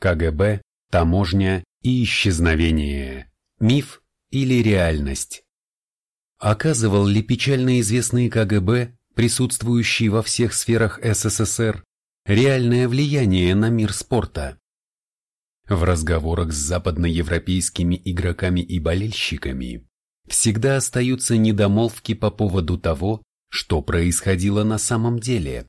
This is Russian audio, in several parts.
КГБ, таможня и исчезновение. Миф или реальность? Оказывал ли печально известный КГБ, присутствующий во всех сферах СССР, реальное влияние на мир спорта? В разговорах с западноевропейскими игроками и болельщиками всегда остаются недомолвки по поводу того, что происходило на самом деле.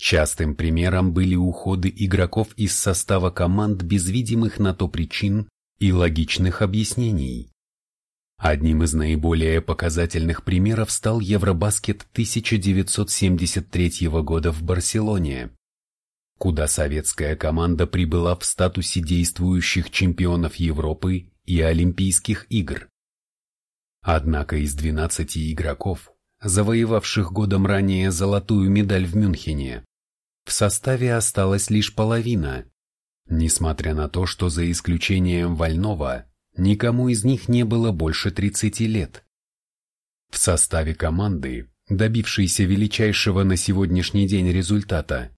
Частым примером были уходы игроков из состава команд без видимых на то причин и логичных объяснений. Одним из наиболее показательных примеров стал Евробаскет 1973 года в Барселоне, куда советская команда прибыла в статусе действующих чемпионов Европы и Олимпийских игр. Однако из 12 игроков, завоевавших годом ранее золотую медаль в Мюнхене, в составе осталась лишь половина, несмотря на то, что за исключением Вольнова никому из них не было больше 30 лет. В составе команды, добившейся величайшего на сегодняшний день результата,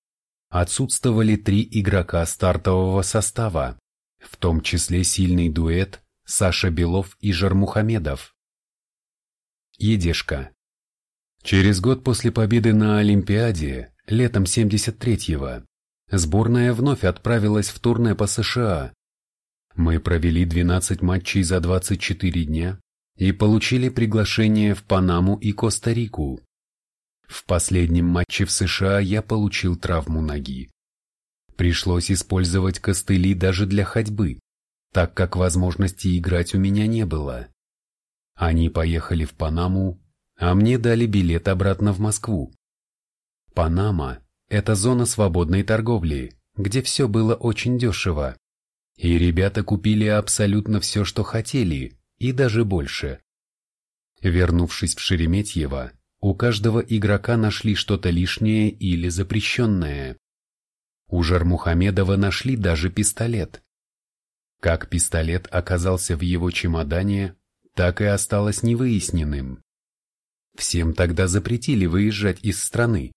отсутствовали три игрока стартового состава, в том числе сильный дуэт Саша Белов и Жармухамедов. Едешка. Через год после победы на Олимпиаде, летом 73-го, сборная вновь отправилась в турне по США. Мы провели 12 матчей за 24 дня и получили приглашение в Панаму и Коста-Рику. В последнем матче в США я получил травму ноги. Пришлось использовать костыли даже для ходьбы, так как возможности играть у меня не было. Они поехали в Панаму а мне дали билет обратно в Москву. Панама – это зона свободной торговли, где все было очень дешево. И ребята купили абсолютно все, что хотели, и даже больше. Вернувшись в Шереметьево, у каждого игрока нашли что-то лишнее или запрещенное. У Жармухамедова нашли даже пистолет. Как пистолет оказался в его чемодане, так и осталось невыясненным. Всем тогда запретили выезжать из страны.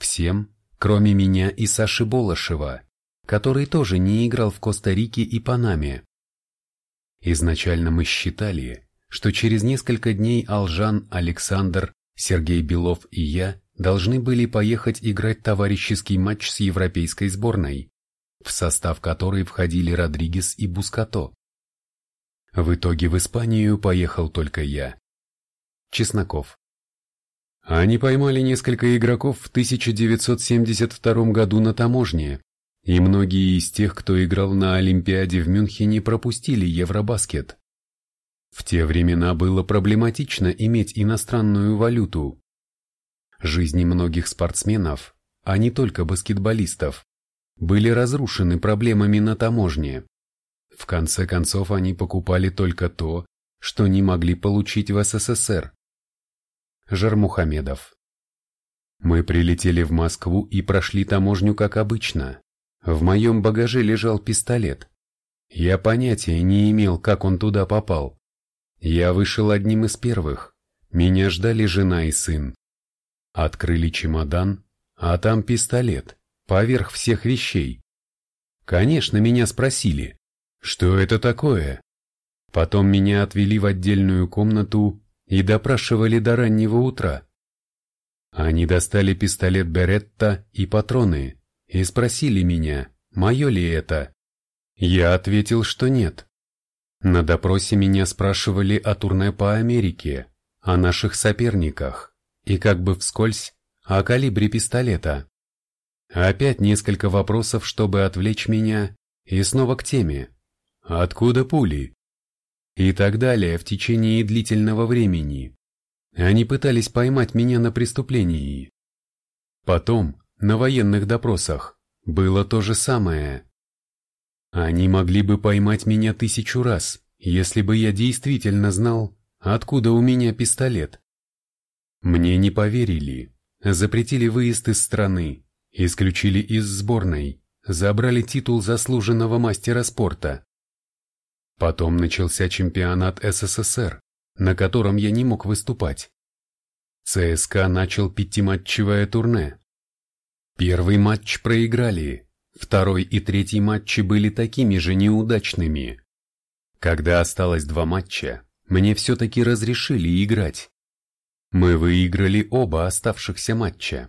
Всем, кроме меня и Саши Болошева, который тоже не играл в Коста-Рике и Панаме. Изначально мы считали, что через несколько дней Алжан, Александр, Сергей Белов и я должны были поехать играть товарищеский матч с европейской сборной, в состав которой входили Родригес и Бускато. В итоге в Испанию поехал только я. Чесноков. Они поймали несколько игроков в 1972 году на таможне, и многие из тех, кто играл на Олимпиаде в Мюнхене, пропустили Евробаскет. В те времена было проблематично иметь иностранную валюту. Жизни многих спортсменов, а не только баскетболистов, были разрушены проблемами на таможне. В конце концов они покупали только то, что не могли получить в СССР. Жармухамедов. Мы прилетели в Москву и прошли таможню как обычно. В моем багаже лежал пистолет. Я понятия не имел, как он туда попал. Я вышел одним из первых. Меня ждали жена и сын. Открыли чемодан, а там пистолет, поверх всех вещей. Конечно, меня спросили, что это такое. Потом меня отвели в отдельную комнату и допрашивали до раннего утра. Они достали пистолет Беретта и патроны и спросили меня, мое ли это. Я ответил, что нет. На допросе меня спрашивали о турне по Америке, о наших соперниках и как бы вскользь о калибре пистолета. Опять несколько вопросов, чтобы отвлечь меня, и снова к теме. Откуда пули? И так далее в течение длительного времени. Они пытались поймать меня на преступлении. Потом, на военных допросах, было то же самое. Они могли бы поймать меня тысячу раз, если бы я действительно знал, откуда у меня пистолет. Мне не поверили, запретили выезд из страны, исключили из сборной, забрали титул заслуженного мастера спорта. Потом начался чемпионат СССР, на котором я не мог выступать. ЦСКА начал пятиматчевое турне. Первый матч проиграли, Второй и третий матчи были такими же неудачными. Когда осталось два матча, мне все-таки разрешили играть. Мы выиграли оба оставшихся матча.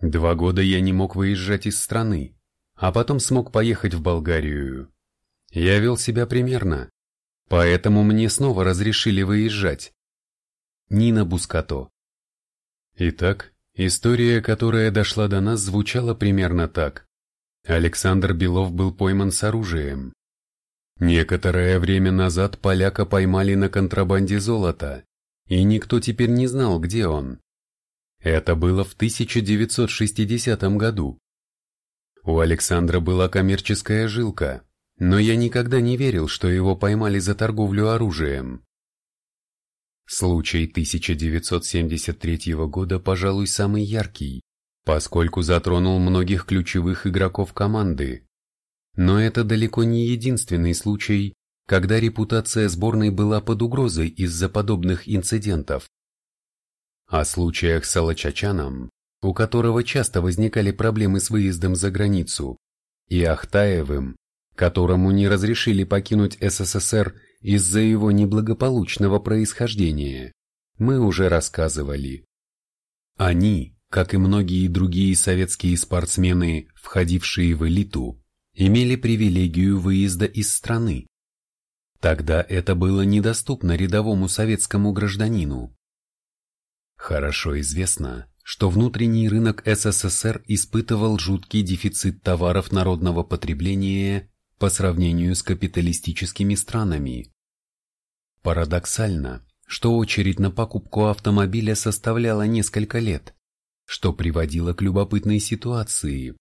Два года я не мог выезжать из страны, а потом смог поехать в Болгарию. Я вел себя примерно, поэтому мне снова разрешили выезжать. Нина Бускато. Итак, история, которая дошла до нас, звучала примерно так. Александр Белов был пойман с оружием. Некоторое время назад поляка поймали на контрабанде золота, и никто теперь не знал, где он. Это было в 1960 году. У Александра была коммерческая жилка, но я никогда не верил, что его поймали за торговлю оружием. Случай 1973 года, пожалуй, самый яркий, поскольку затронул многих ключевых игроков команды. Но это далеко не единственный случай, когда репутация сборной была под угрозой из-за подобных инцидентов. О случаях с Алачачаном, у которого часто возникали проблемы с выездом за границу, и Ахтаевым, которому не разрешили покинуть СССР из-за его неблагополучного происхождения, мы уже рассказывали. Они, как и многие другие советские спортсмены, входившие в элиту, имели привилегию выезда из страны. Тогда это было недоступно рядовому советскому гражданину. Хорошо известно, что внутренний рынок СССР испытывал жуткий дефицит товаров народного потребления по сравнению с капиталистическими странами. Парадоксально, что очередь на покупку автомобиля составляла несколько лет, что приводило к любопытной ситуации.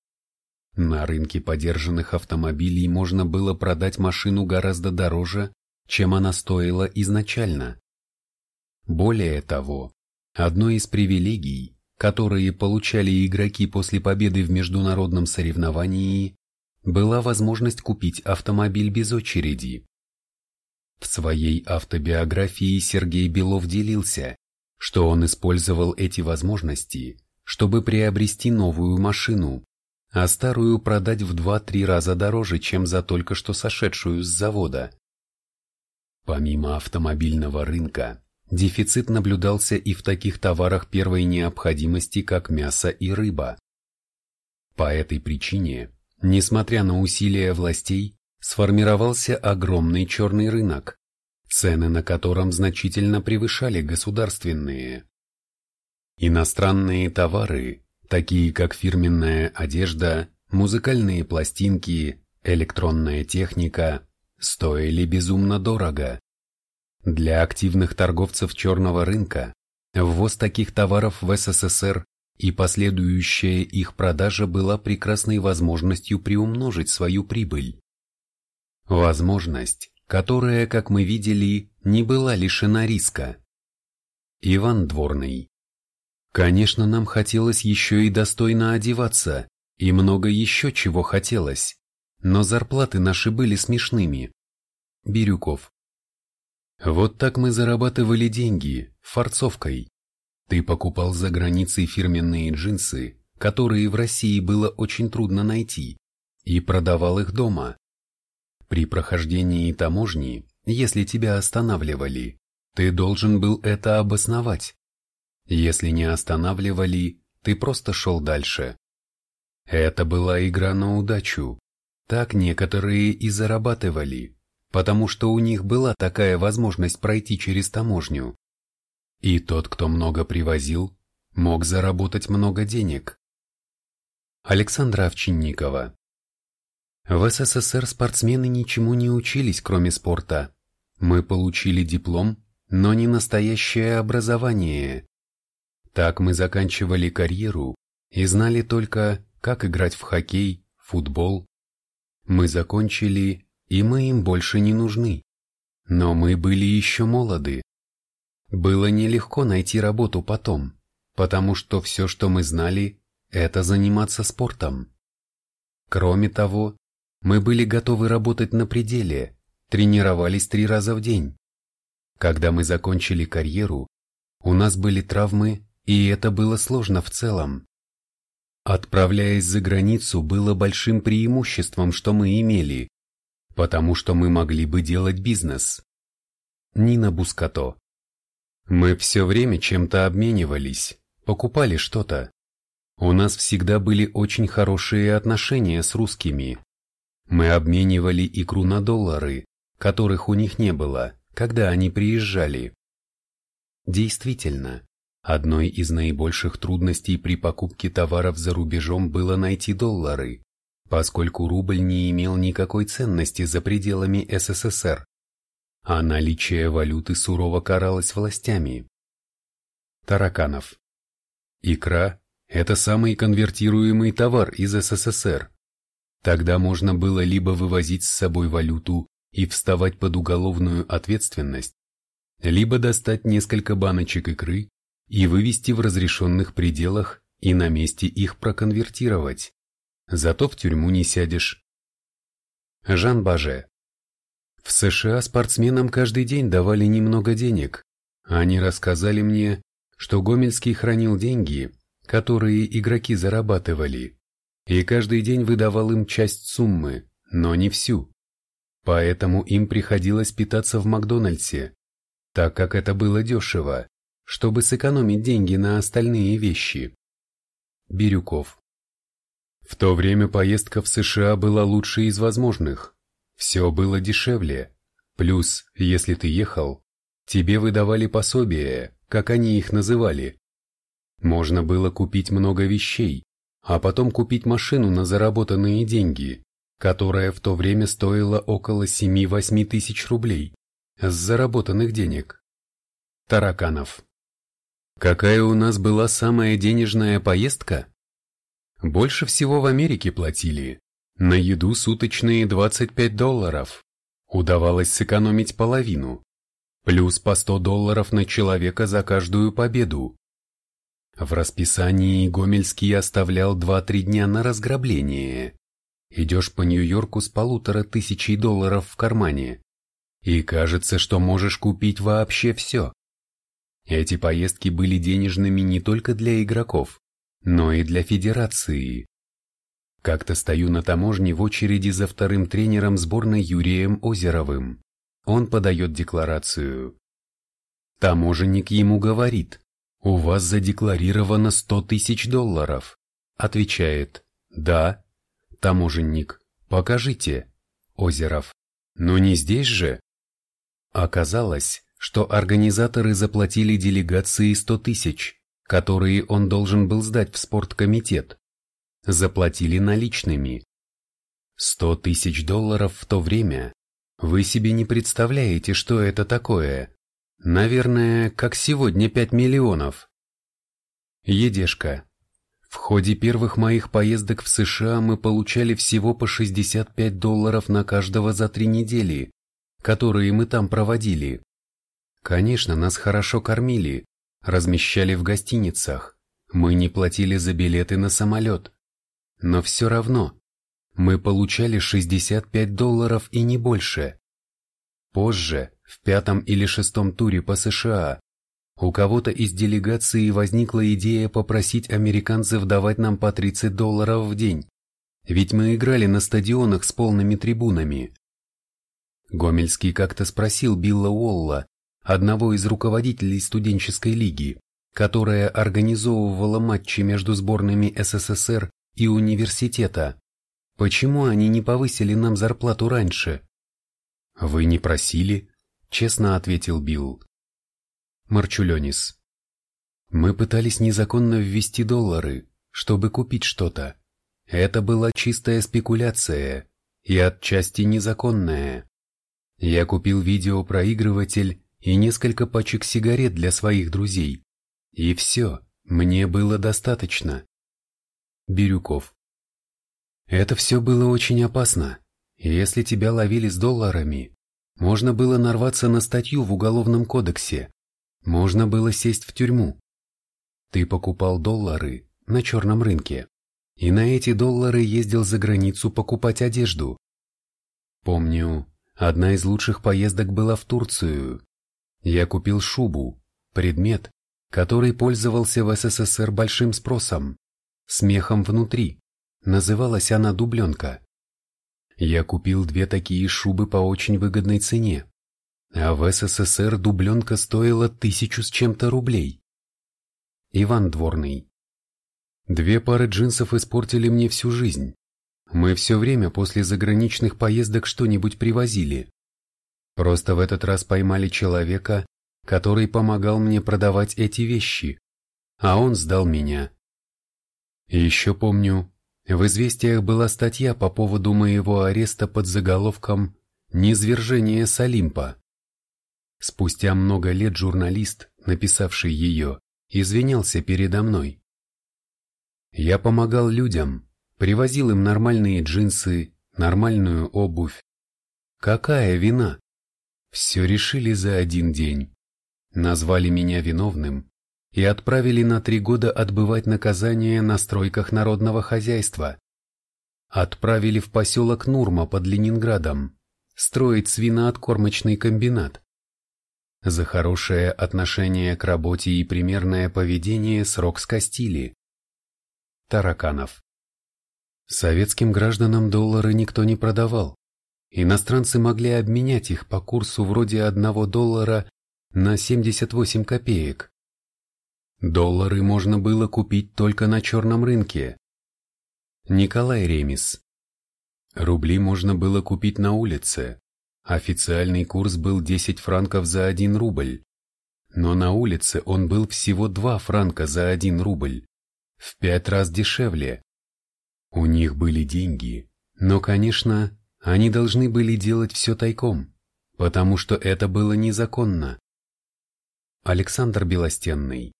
На рынке подержанных автомобилей можно было продать машину гораздо дороже, чем она стоила изначально. Более того, одной из привилегий, которые получали игроки после победы в международном соревновании, была возможность купить автомобиль без очереди. В своей автобиографии Сергей Белов делился, что он использовал эти возможности, чтобы приобрести новую машину, а старую продать в 2-3 раза дороже, чем за только что сошедшую с завода. Помимо автомобильного рынка, дефицит наблюдался и в таких товарах первой необходимости, как мясо и рыба. По этой причине, несмотря на усилия властей, сформировался огромный черный рынок, цены на котором значительно превышали государственные. Иностранные товары, такие как фирменная одежда, музыкальные пластинки, электронная техника, стоили безумно дорого. Для активных торговцев черного рынка ввоз таких товаров в СССР и последующая их продажа была прекрасной возможностью приумножить свою прибыль. Возможность, которая, как мы видели, не была лишена риска. Иван Дворный Конечно, нам хотелось еще и достойно одеваться, и много еще чего хотелось, но зарплаты наши были смешными. Бирюков. Вот так мы зарабатывали деньги, форцовкой. Ты покупал за границей фирменные джинсы, которые в России было очень трудно найти, и продавал их дома. При прохождении таможни, если тебя останавливали, ты должен был это обосновать. Если не останавливали, ты просто шел дальше. Это была игра на удачу. Так некоторые и зарабатывали, потому что у них была такая возможность пройти через таможню. И тот, кто много привозил, мог заработать много денег. Александра Овчинникова В СССР спортсмены ничему не учились, кроме спорта. Мы получили диплом, но не настоящее образование. Так мы заканчивали карьеру и знали только, как играть в хоккей, футбол. Мы закончили, и мы им больше не нужны. Но мы были еще молоды. Было нелегко найти работу потом, потому что все, что мы знали, это заниматься спортом. Кроме того, мы были готовы работать на пределе, тренировались три раза в день. Когда мы закончили карьеру, у нас были травмы и это было сложно в целом. Отправляясь за границу, было большим преимуществом, что мы имели, потому что мы могли бы делать бизнес. Нина Бускато. Мы все время чем-то обменивались, покупали что-то. У нас всегда были очень хорошие отношения с русскими. Мы обменивали икру на доллары, которых у них не было, когда они приезжали. Действительно, одной из наибольших трудностей при покупке товаров за рубежом было найти доллары, поскольку рубль не имел никакой ценности за пределами СССР, а наличие валюты сурово каралось властями. Тараканов. Икра – это самый конвертируемый товар из СССР. Тогда можно было либо вывозить с собой валюту и вставать под уголовную ответственность, либо достать несколько баночек икры и вывести в разрешенных пределах и на месте их проконвертировать. Зато в тюрьму не сядешь. Жан Баже. В США спортсменам каждый день давали немного денег. Они рассказали мне, что Гомельский хранил деньги, которые игроки зарабатывали, и каждый день выдавал им часть суммы, но не всю. Поэтому им приходилось питаться в Макдональдсе, так как это было дешево, чтобы сэкономить деньги на остальные вещи. Бирюков. В то время поездка в США была лучшей из возможных. Все было дешевле. Плюс, если ты ехал, тебе выдавали пособия, как они их называли. Можно было купить много вещей, а потом купить машину на заработанные деньги, которая в то время стоила около 7-8 тысяч рублей с заработанных денег. Тараканов. Какая у нас была самая денежная поездка? Больше всего в Америке платили. На еду суточные 25 долларов. Удавалось сэкономить половину. Плюс по 100 долларов на человека за каждую победу. В расписании Гомельский оставлял 2-3 дня на разграбление. Идешь по Нью-Йорку с полутора тысячей долларов в кармане. И кажется, что можешь купить вообще все. Эти поездки были денежными не только для игроков, но и для федерации. Как-то стою на таможне в очереди за вторым тренером сборной Юрием Озеровым. Он подает декларацию. Таможенник ему говорит, у вас задекларировано 100 тысяч долларов. Отвечает, да. Таможенник, покажите. Озеров, но не здесь же. Оказалось, что организаторы заплатили делегации 100 тысяч, которые он должен был сдать в спорткомитет. Заплатили наличными. 100 тысяч долларов в то время. Вы себе не представляете, что это такое. Наверное, как сегодня 5 миллионов. Едешка. В ходе первых моих поездок в США мы получали всего по 65 долларов на каждого за три недели, которые мы там проводили. Конечно, нас хорошо кормили, размещали в гостиницах, мы не платили за билеты на самолет. Но все равно, мы получали 65 долларов и не больше. Позже, в пятом или шестом туре по США, у кого-то из делегации возникла идея попросить американцев давать нам по 30 долларов в день, ведь мы играли на стадионах с полными трибунами. Гомельский как-то спросил Билла Уолла, одного из руководителей студенческой лиги, которая организовывала матчи между сборными СССР и университета, почему они не повысили нам зарплату раньше? Вы не просили, честно ответил Билл. Марчуленис. Мы пытались незаконно ввести доллары, чтобы купить что-то. Это была чистая спекуляция и отчасти незаконная. Я купил видеопроигрыватель и несколько пачек сигарет для своих друзей. И все, мне было достаточно. Бирюков. Это все было очень опасно. Если тебя ловили с долларами, можно было нарваться на статью в Уголовном кодексе. Можно было сесть в тюрьму. Ты покупал доллары на черном рынке, и на эти доллары ездил за границу покупать одежду. Помню, одна из лучших поездок была в Турцию. Я купил шубу, предмет, который пользовался в СССР большим спросом. Смехом внутри. Называлась она «Дубленка». Я купил две такие шубы по очень выгодной цене, а в СССР дубленка стоила тысячу с чем-то рублей. Иван Дворный. Две пары джинсов испортили мне всю жизнь. Мы все время после заграничных поездок что-нибудь привозили. Просто в этот раз поймали человека, который помогал мне продавать эти вещи, а он сдал меня. Еще помню, в «Известиях» была статья по поводу моего ареста под заголовком «Низвержение с Олимпа». Спустя много лет журналист, написавший ее, извинялся передо мной. Я помогал людям, привозил им нормальные джинсы, нормальную обувь. Какая вина? Все решили за один день. Назвали меня виновным, и отправили на три года отбывать наказание на стройках народного хозяйства. Отправили в поселок Нурма под Ленинградом строить свинооткормочный комбинат. За хорошее отношение к работе и примерное поведение срок скостили. Тараканов. Советским гражданам доллары никто не продавал. Иностранцы могли обменять их по курсу вроде одного доллара на 78 копеек. Доллары можно было купить только на черном рынке. Николай Ремис. Рубли можно было купить на улице. Официальный курс был 10 франков за 1 рубль. Но на улице он был всего 2 франка за 1 рубль. В пять раз дешевле. У них были деньги, но, конечно, они должны были делать все тайком, потому что это было незаконно. Александр Белостенный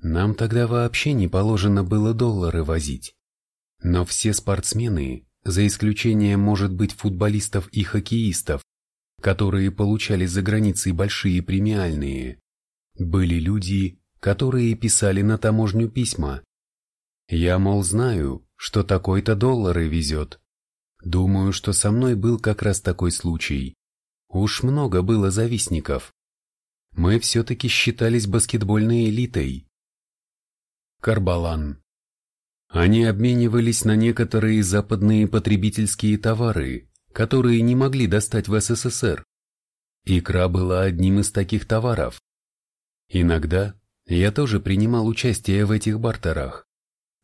нам тогда вообще не положено было доллары возить. Но все спортсмены, за исключением, может быть, футболистов и хоккеистов, которые получали за границей большие премиальные, были люди, которые писали на таможню письма. Я, мол, знаю, что такой-то доллары везет. Думаю, что со мной был как раз такой случай. Уж много было завистников. Мы все-таки считались баскетбольной элитой, Карбалан. Они обменивались на некоторые западные потребительские товары, которые не могли достать в СССР. Икра была одним из таких товаров. Иногда я тоже принимал участие в этих бартерах.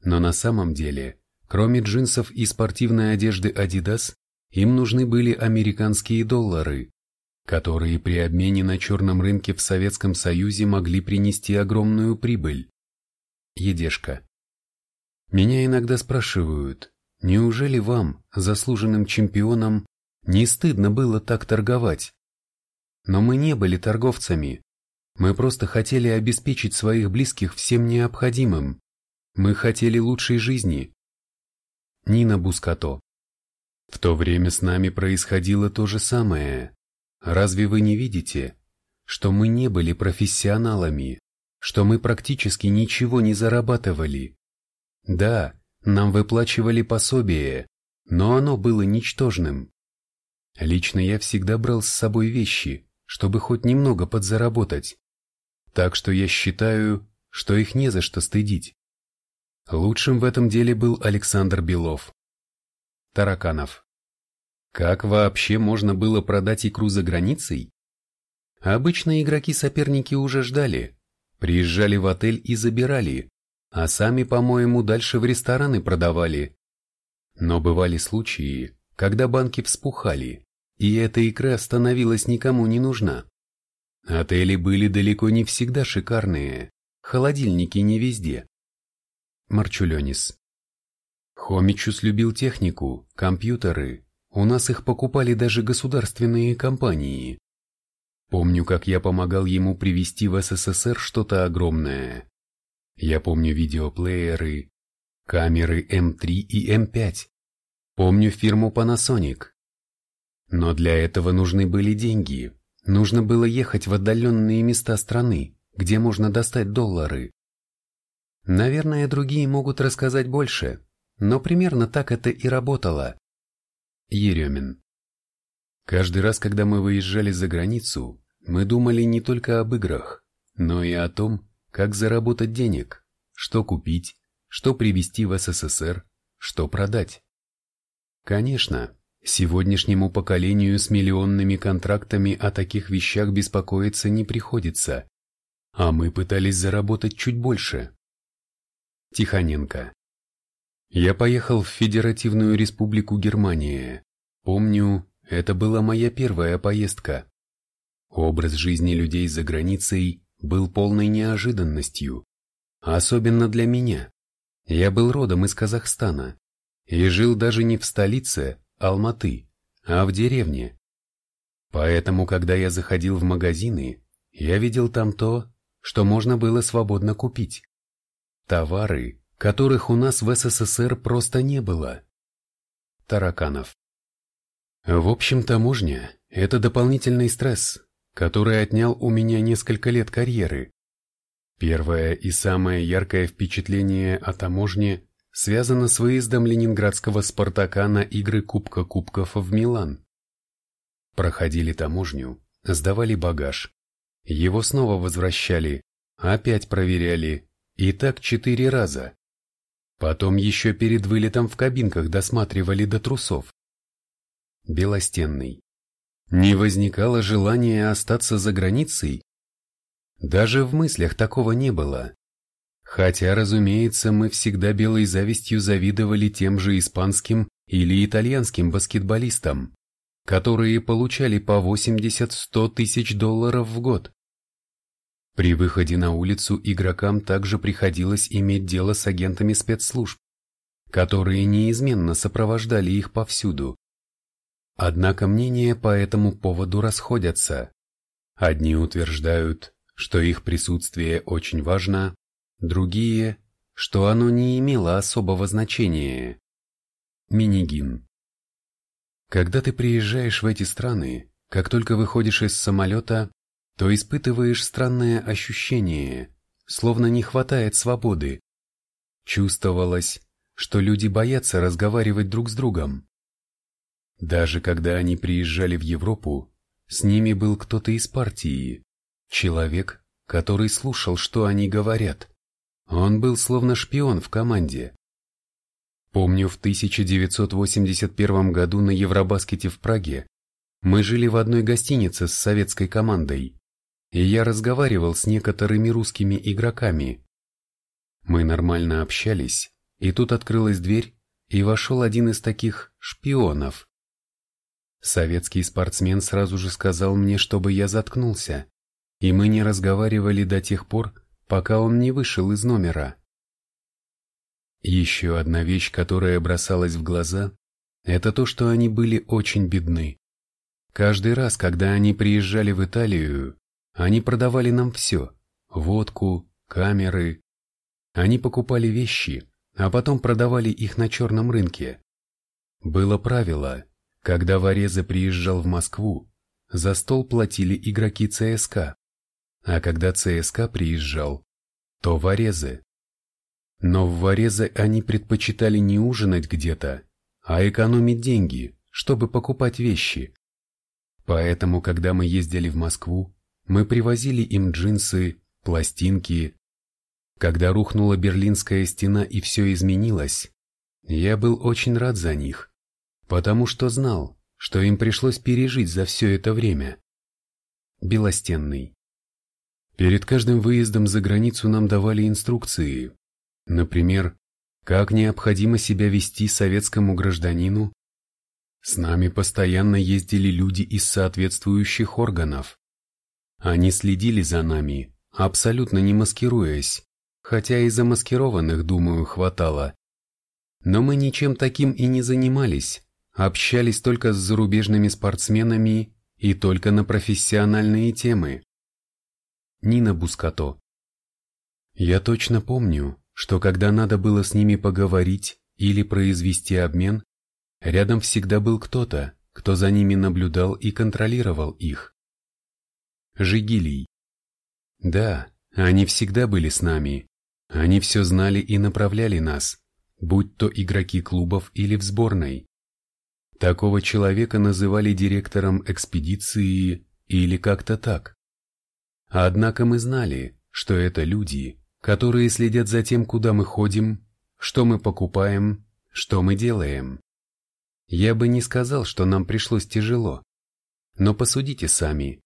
Но на самом деле, кроме джинсов и спортивной одежды Adidas, им нужны были американские доллары, которые при обмене на черном рынке в Советском Союзе могли принести огромную прибыль. Едешка. Меня иногда спрашивают, неужели вам, заслуженным чемпионам, не стыдно было так торговать? Но мы не были торговцами. Мы просто хотели обеспечить своих близких всем необходимым. Мы хотели лучшей жизни. Нина Бускато. В то время с нами происходило то же самое. Разве вы не видите, что мы не были профессионалами? Что мы практически ничего не зарабатывали. Да, нам выплачивали пособие, но оно было ничтожным. Лично я всегда брал с собой вещи, чтобы хоть немного подзаработать. Так что я считаю, что их не за что стыдить. Лучшим в этом деле был Александр Белов. Тараканов. Как вообще можно было продать икру за границей? Обычно игроки-соперники уже ждали, Приезжали в отель и забирали, а сами, по-моему, дальше в рестораны продавали. Но бывали случаи, когда банки вспухали, и эта икра становилась никому не нужна. Отели были далеко не всегда шикарные, холодильники не везде. Марчуленис. Хомичус любил технику, компьютеры, у нас их покупали даже государственные компании. Помню, как я помогал ему привезти в СССР что-то огромное. Я помню видеоплееры, камеры М3 и М5. Помню фирму Panasonic. Но для этого нужны были деньги. Нужно было ехать в отдаленные места страны, где можно достать доллары. Наверное, другие могут рассказать больше, но примерно так это и работало. Еремин. Каждый раз, когда мы выезжали за границу, мы думали не только об играх, но и о том, как заработать денег, что купить, что привезти в СССР, что продать. Конечно, сегодняшнему поколению с миллионными контрактами о таких вещах беспокоиться не приходится, а мы пытались заработать чуть больше. Тихоненко. Я поехал в Федеративную Республику Германия. Помню, это была моя первая поездка. Образ жизни людей за границей был полной неожиданностью, особенно для меня. Я был родом из Казахстана и жил даже не в столице, Алматы, а в деревне. Поэтому, когда я заходил в магазины, я видел там то, что можно было свободно купить. Товары, которых у нас в СССР просто не было. Тараканов. В общем, таможня – это дополнительный стресс, который отнял у меня несколько лет карьеры. Первое и самое яркое впечатление о таможне связано с выездом ленинградского «Спартака» на игры Кубка Кубков в Милан. Проходили таможню, сдавали багаж. Его снова возвращали, опять проверяли, и так четыре раза. Потом еще перед вылетом в кабинках досматривали до трусов. Белостенный. Не возникало желания остаться за границей? Даже в мыслях такого не было. Хотя, разумеется, мы всегда белой завистью завидовали тем же испанским или итальянским баскетболистам, которые получали по 80-100 тысяч долларов в год. При выходе на улицу игрокам также приходилось иметь дело с агентами спецслужб, которые неизменно сопровождали их повсюду. Однако мнения по этому поводу расходятся. Одни утверждают, что их присутствие очень важно, другие, что оно не имело особого значения. Минигин. Когда ты приезжаешь в эти страны, как только выходишь из самолета, то испытываешь странное ощущение, словно не хватает свободы. Чувствовалось, что люди боятся разговаривать друг с другом. Даже когда они приезжали в Европу, с ними был кто-то из партии, человек, который слушал, что они говорят. Он был словно шпион в команде. Помню, в 1981 году на Евробаскете в Праге мы жили в одной гостинице с советской командой и я разговаривал с некоторыми русскими игроками. Мы нормально общались, и тут открылась дверь, и вошел один из таких шпионов. Советский спортсмен сразу же сказал мне, чтобы я заткнулся, и мы не разговаривали до тех пор, пока он не вышел из номера. Еще одна вещь, которая бросалась в глаза, это то, что они были очень бедны. Каждый раз, когда они приезжали в Италию, они продавали нам все – водку, камеры. Они покупали вещи, а потом продавали их на черном рынке. Было правило, когда Вареза приезжал в Москву, за стол платили игроки ЦСКА, а когда ЦСКА приезжал, то Варезы. Но в Варезе они предпочитали не ужинать где-то, а экономить деньги, чтобы покупать вещи. Поэтому, когда мы ездили в Москву, мы привозили им джинсы, пластинки. Когда рухнула Берлинская стена и все изменилось, я был очень рад за них, потому что знал, что им пришлось пережить за все это время. Белостенный. Перед каждым выездом за границу нам давали инструкции. Например, как необходимо себя вести советскому гражданину. С нами постоянно ездили люди из соответствующих органов. Они следили за нами, абсолютно не маскируясь, хотя и замаскированных, думаю, хватало. Но мы ничем таким и не занимались, общались только с зарубежными спортсменами и только на профессиональные темы. Нина Бускато Я точно помню, что когда надо было с ними поговорить или произвести обмен, рядом всегда был кто-то, кто за ними наблюдал и контролировал их. Жигилий. Да, они всегда были с нами. Они все знали и направляли нас, будь то игроки клубов или в сборной. Такого человека называли директором экспедиции или как-то так. Однако мы знали, что это люди, которые следят за тем, куда мы ходим, что мы покупаем, что мы делаем. Я бы не сказал, что нам пришлось тяжело. Но посудите сами.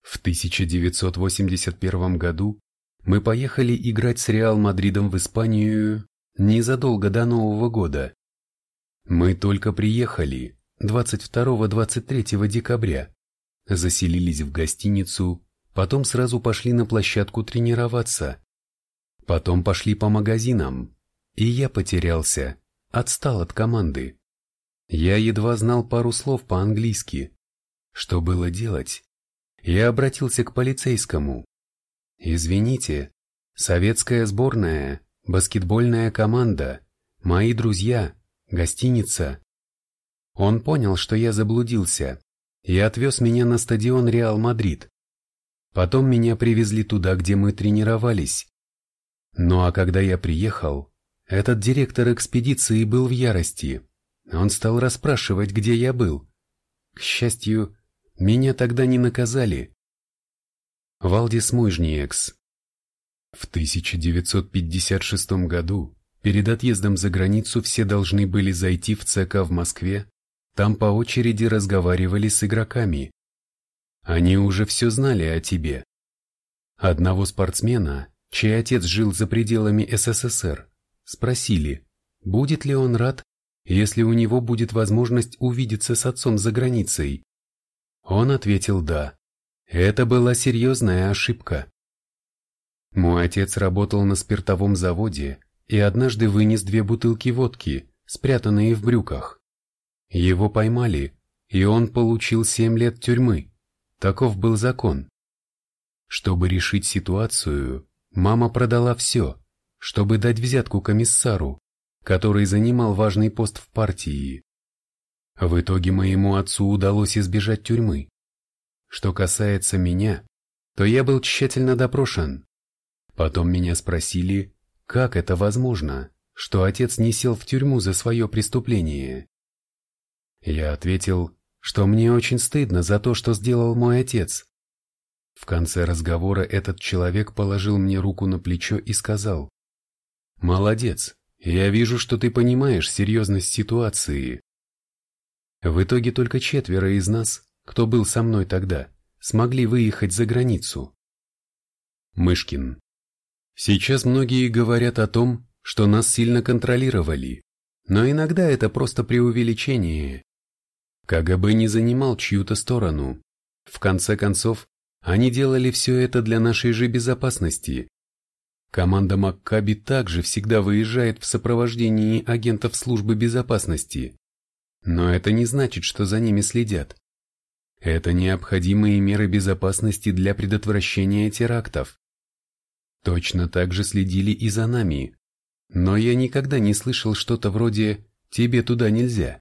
В 1981 году мы поехали играть с Реал Мадридом в Испанию незадолго до Нового года. Мы только приехали 22-23 декабря, заселились в гостиницу, потом сразу пошли на площадку тренироваться. Потом пошли по магазинам, и я потерялся, отстал от команды. Я едва знал пару слов по-английски. Что было делать? Я обратился к полицейскому. «Извините, советская сборная, баскетбольная команда, мои друзья, гостиница». Он понял, что я заблудился, и отвез меня на стадион Реал Мадрид. Потом меня привезли туда, где мы тренировались. Ну а когда я приехал, этот директор экспедиции был в ярости. Он стал расспрашивать, где я был. К счастью, меня тогда не наказали. Валдис Мужниекс В 1956 году, перед отъездом за границу, все должны были зайти в ЦК в Москве, там по очереди разговаривали с игроками. Они уже все знали о тебе. Одного спортсмена, чей отец жил за пределами СССР, спросили, будет ли он рад, если у него будет возможность увидеться с отцом за границей. Он ответил «да». Это была серьезная ошибка. Мой отец работал на спиртовом заводе и однажды вынес две бутылки водки, спрятанные в брюках. Его поймали, и он получил семь лет тюрьмы. Таков был закон. Чтобы решить ситуацию, мама продала все, чтобы дать взятку комиссару, который занимал важный пост в партии. В итоге моему отцу удалось избежать тюрьмы. Что касается меня, то я был тщательно допрошен. Потом меня спросили, как это возможно, что отец не сел в тюрьму за свое преступление. Я ответил, что мне очень стыдно за то, что сделал мой отец. В конце разговора этот человек положил мне руку на плечо и сказал, «Молодец, я вижу, что ты понимаешь серьезность ситуации». В итоге только четверо из нас, кто был со мной тогда, смогли выехать за границу. Мышкин. Сейчас многие говорят о том, что нас сильно контролировали, но иногда это просто преувеличение. КГБ не занимал чью-то сторону. В конце концов, они делали все это для нашей же безопасности. Команда Маккаби также всегда выезжает в сопровождении агентов службы безопасности. Но это не значит, что за ними следят. Это необходимые меры безопасности для предотвращения терактов. Точно так же следили и за нами. Но я никогда не слышал что-то вроде «тебе туда нельзя».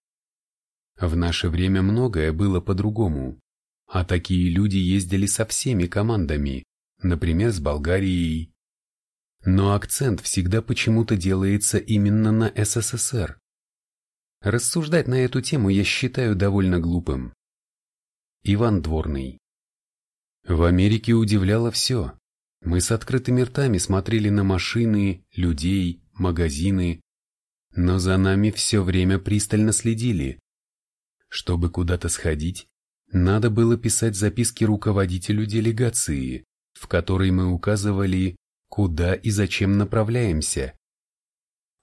В наше время многое было по-другому, а такие люди ездили со всеми командами, например, с Болгарией. Но акцент всегда почему-то делается именно на СССР. Рассуждать на эту тему я считаю довольно глупым. Иван Дворный В Америке удивляло все. Мы с открытыми ртами смотрели на машины, людей, магазины, но за нами все время пристально следили. Чтобы куда-то сходить, надо было писать записки руководителю делегации, в которой мы указывали, куда и зачем направляемся.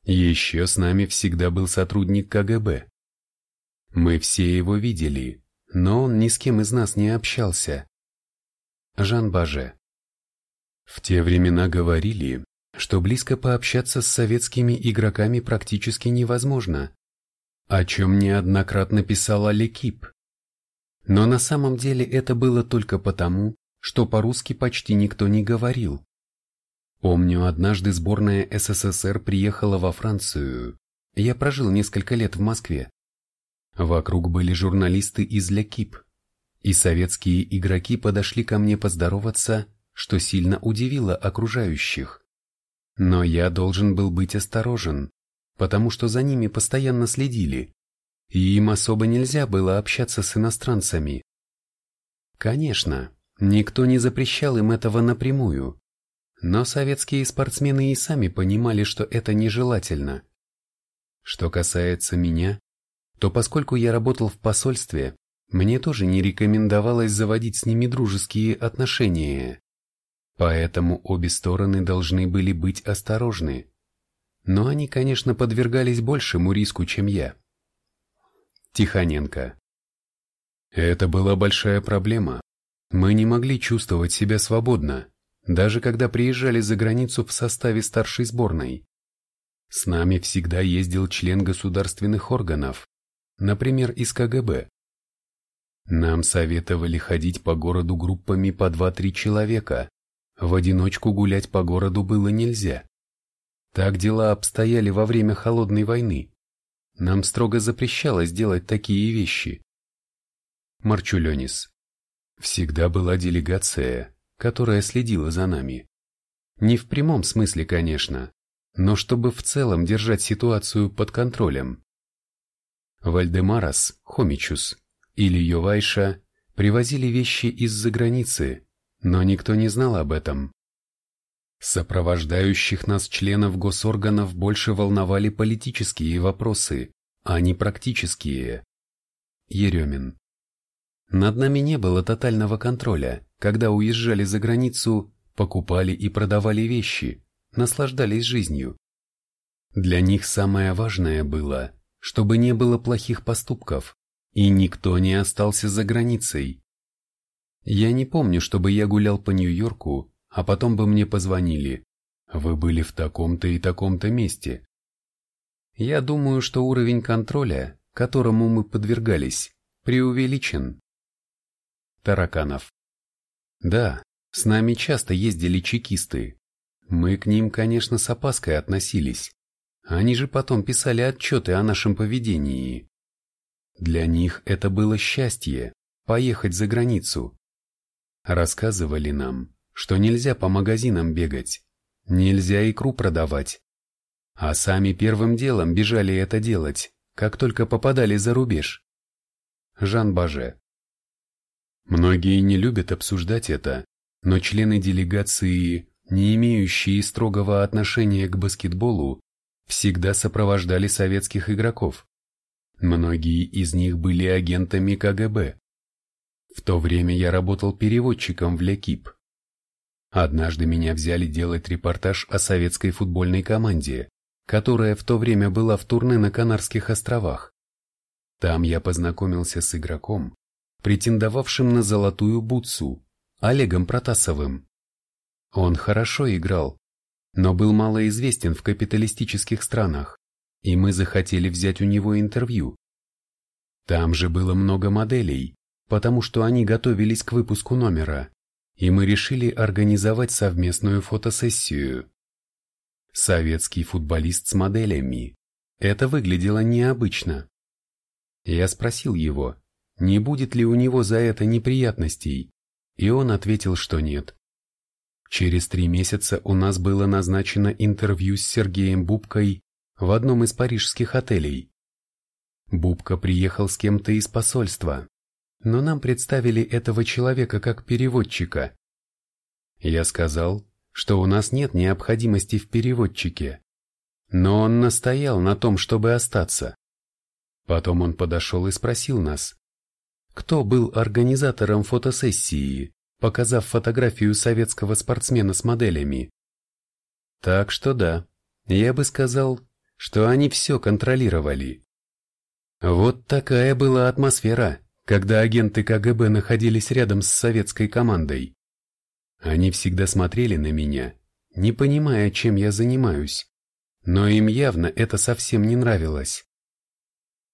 Еще с нами всегда был сотрудник КГБ. Мы все его видели, но он ни с кем из нас не общался. Жан Баже. В те времена говорили, что близко пообщаться с советскими игроками практически невозможно, о чем неоднократно писала Лекип. Но на самом деле это было только потому, что по-русски почти никто не говорил. Помню, однажды сборная СССР приехала во Францию. Я прожил несколько лет в Москве. Вокруг были журналисты из Лекип, и советские игроки подошли ко мне поздороваться, что сильно удивило окружающих. Но я должен был быть осторожен, потому что за ними постоянно следили, и им особо нельзя было общаться с иностранцами. Конечно, никто не запрещал им этого напрямую, но советские спортсмены и сами понимали, что это нежелательно. Что касается меня, то поскольку я работал в посольстве, мне тоже не рекомендовалось заводить с ними дружеские отношения. Поэтому обе стороны должны были быть осторожны. Но они, конечно, подвергались большему риску, чем я. Тихоненко. Это была большая проблема. Мы не могли чувствовать себя свободно, даже когда приезжали за границу в составе старшей сборной. С нами всегда ездил член государственных органов, например, из КГБ. Нам советовали ходить по городу группами по 2-3 человека. В одиночку гулять по городу было нельзя. Так дела обстояли во время Холодной войны. Нам строго запрещалось делать такие вещи. Марчуленис. Всегда была делегация, которая следила за нами. Не в прямом смысле, конечно, но чтобы в целом держать ситуацию под контролем. Вальдемарас, Хомичус или Йовайша привозили вещи из-за границы, но никто не знал об этом. Сопровождающих нас членов госорганов больше волновали политические вопросы, а не практические. Еремин. Над нами не было тотального контроля, когда уезжали за границу, покупали и продавали вещи, наслаждались жизнью. Для них самое важное было, чтобы не было плохих поступков, и никто не остался за границей. Я не помню, чтобы я гулял по Нью-Йорку а потом бы мне позвонили. Вы были в таком-то и таком-то месте. Я думаю, что уровень контроля, которому мы подвергались, преувеличен. Тараканов. Да, с нами часто ездили чекисты. Мы к ним, конечно, с опаской относились. Они же потом писали отчеты о нашем поведении. Для них это было счастье – поехать за границу. Рассказывали нам, что нельзя по магазинам бегать, нельзя икру продавать. А сами первым делом бежали это делать, как только попадали за рубеж. Жан Баже. Многие не любят обсуждать это, но члены делегации, не имеющие строгого отношения к баскетболу, всегда сопровождали советских игроков. Многие из них были агентами КГБ. В то время я работал переводчиком в Лекип. Однажды меня взяли делать репортаж о советской футбольной команде, которая в то время была в турне на Канарских островах. Там я познакомился с игроком, претендовавшим на золотую бутсу, Олегом Протасовым. Он хорошо играл, но был малоизвестен в капиталистических странах, и мы захотели взять у него интервью. Там же было много моделей, потому что они готовились к выпуску номера и мы решили организовать совместную фотосессию. Советский футболист с моделями. Это выглядело необычно. Я спросил его, не будет ли у него за это неприятностей, и он ответил, что нет. Через три месяца у нас было назначено интервью с Сергеем Бубкой в одном из парижских отелей. Бубка приехал с кем-то из посольства, но нам представили этого человека как переводчика. Я сказал, что у нас нет необходимости в переводчике, но он настоял на том, чтобы остаться. Потом он подошел и спросил нас, кто был организатором фотосессии, показав фотографию советского спортсмена с моделями. Так что да, я бы сказал, что они все контролировали. Вот такая была атмосфера когда агенты КГБ находились рядом с советской командой. Они всегда смотрели на меня, не понимая, чем я занимаюсь, но им явно это совсем не нравилось.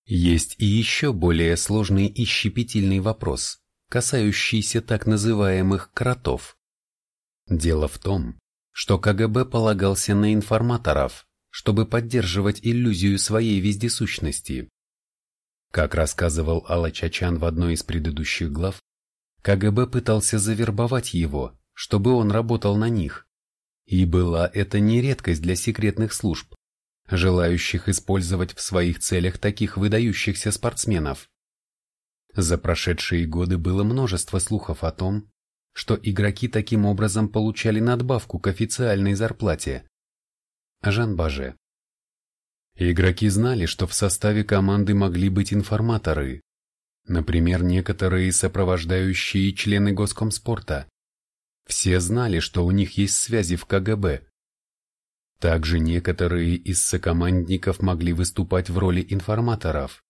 Есть и еще более сложный и щепетильный вопрос, касающийся так называемых кротов. Дело в том, что КГБ полагался на информаторов, чтобы поддерживать иллюзию своей вездесущности. Как рассказывал Алла Чачан в одной из предыдущих глав, КГБ пытался завербовать его, чтобы он работал на них. И была это не редкость для секретных служб, желающих использовать в своих целях таких выдающихся спортсменов. За прошедшие годы было множество слухов о том, что игроки таким образом получали надбавку к официальной зарплате. Жан Баже. Игроки знали, что в составе команды могли быть информаторы, например, некоторые сопровождающие члены Госкомспорта. Все знали, что у них есть связи в КГБ. Также некоторые из сокомандников могли выступать в роли информаторов.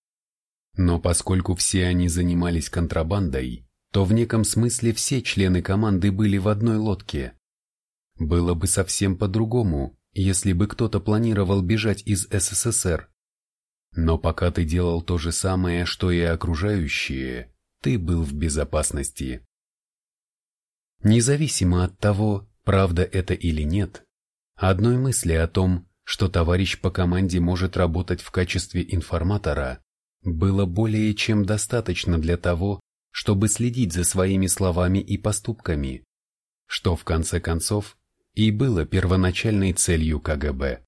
Но поскольку все они занимались контрабандой, то в неком смысле все члены команды были в одной лодке. Было бы совсем по-другому, если бы кто-то планировал бежать из СССР. Но пока ты делал то же самое, что и окружающие, ты был в безопасности. Независимо от того, правда это или нет, одной мысли о том, что товарищ по команде может работать в качестве информатора, было более чем достаточно для того, чтобы следить за своими словами и поступками, что в конце концов и было первоначальной целью КГБ.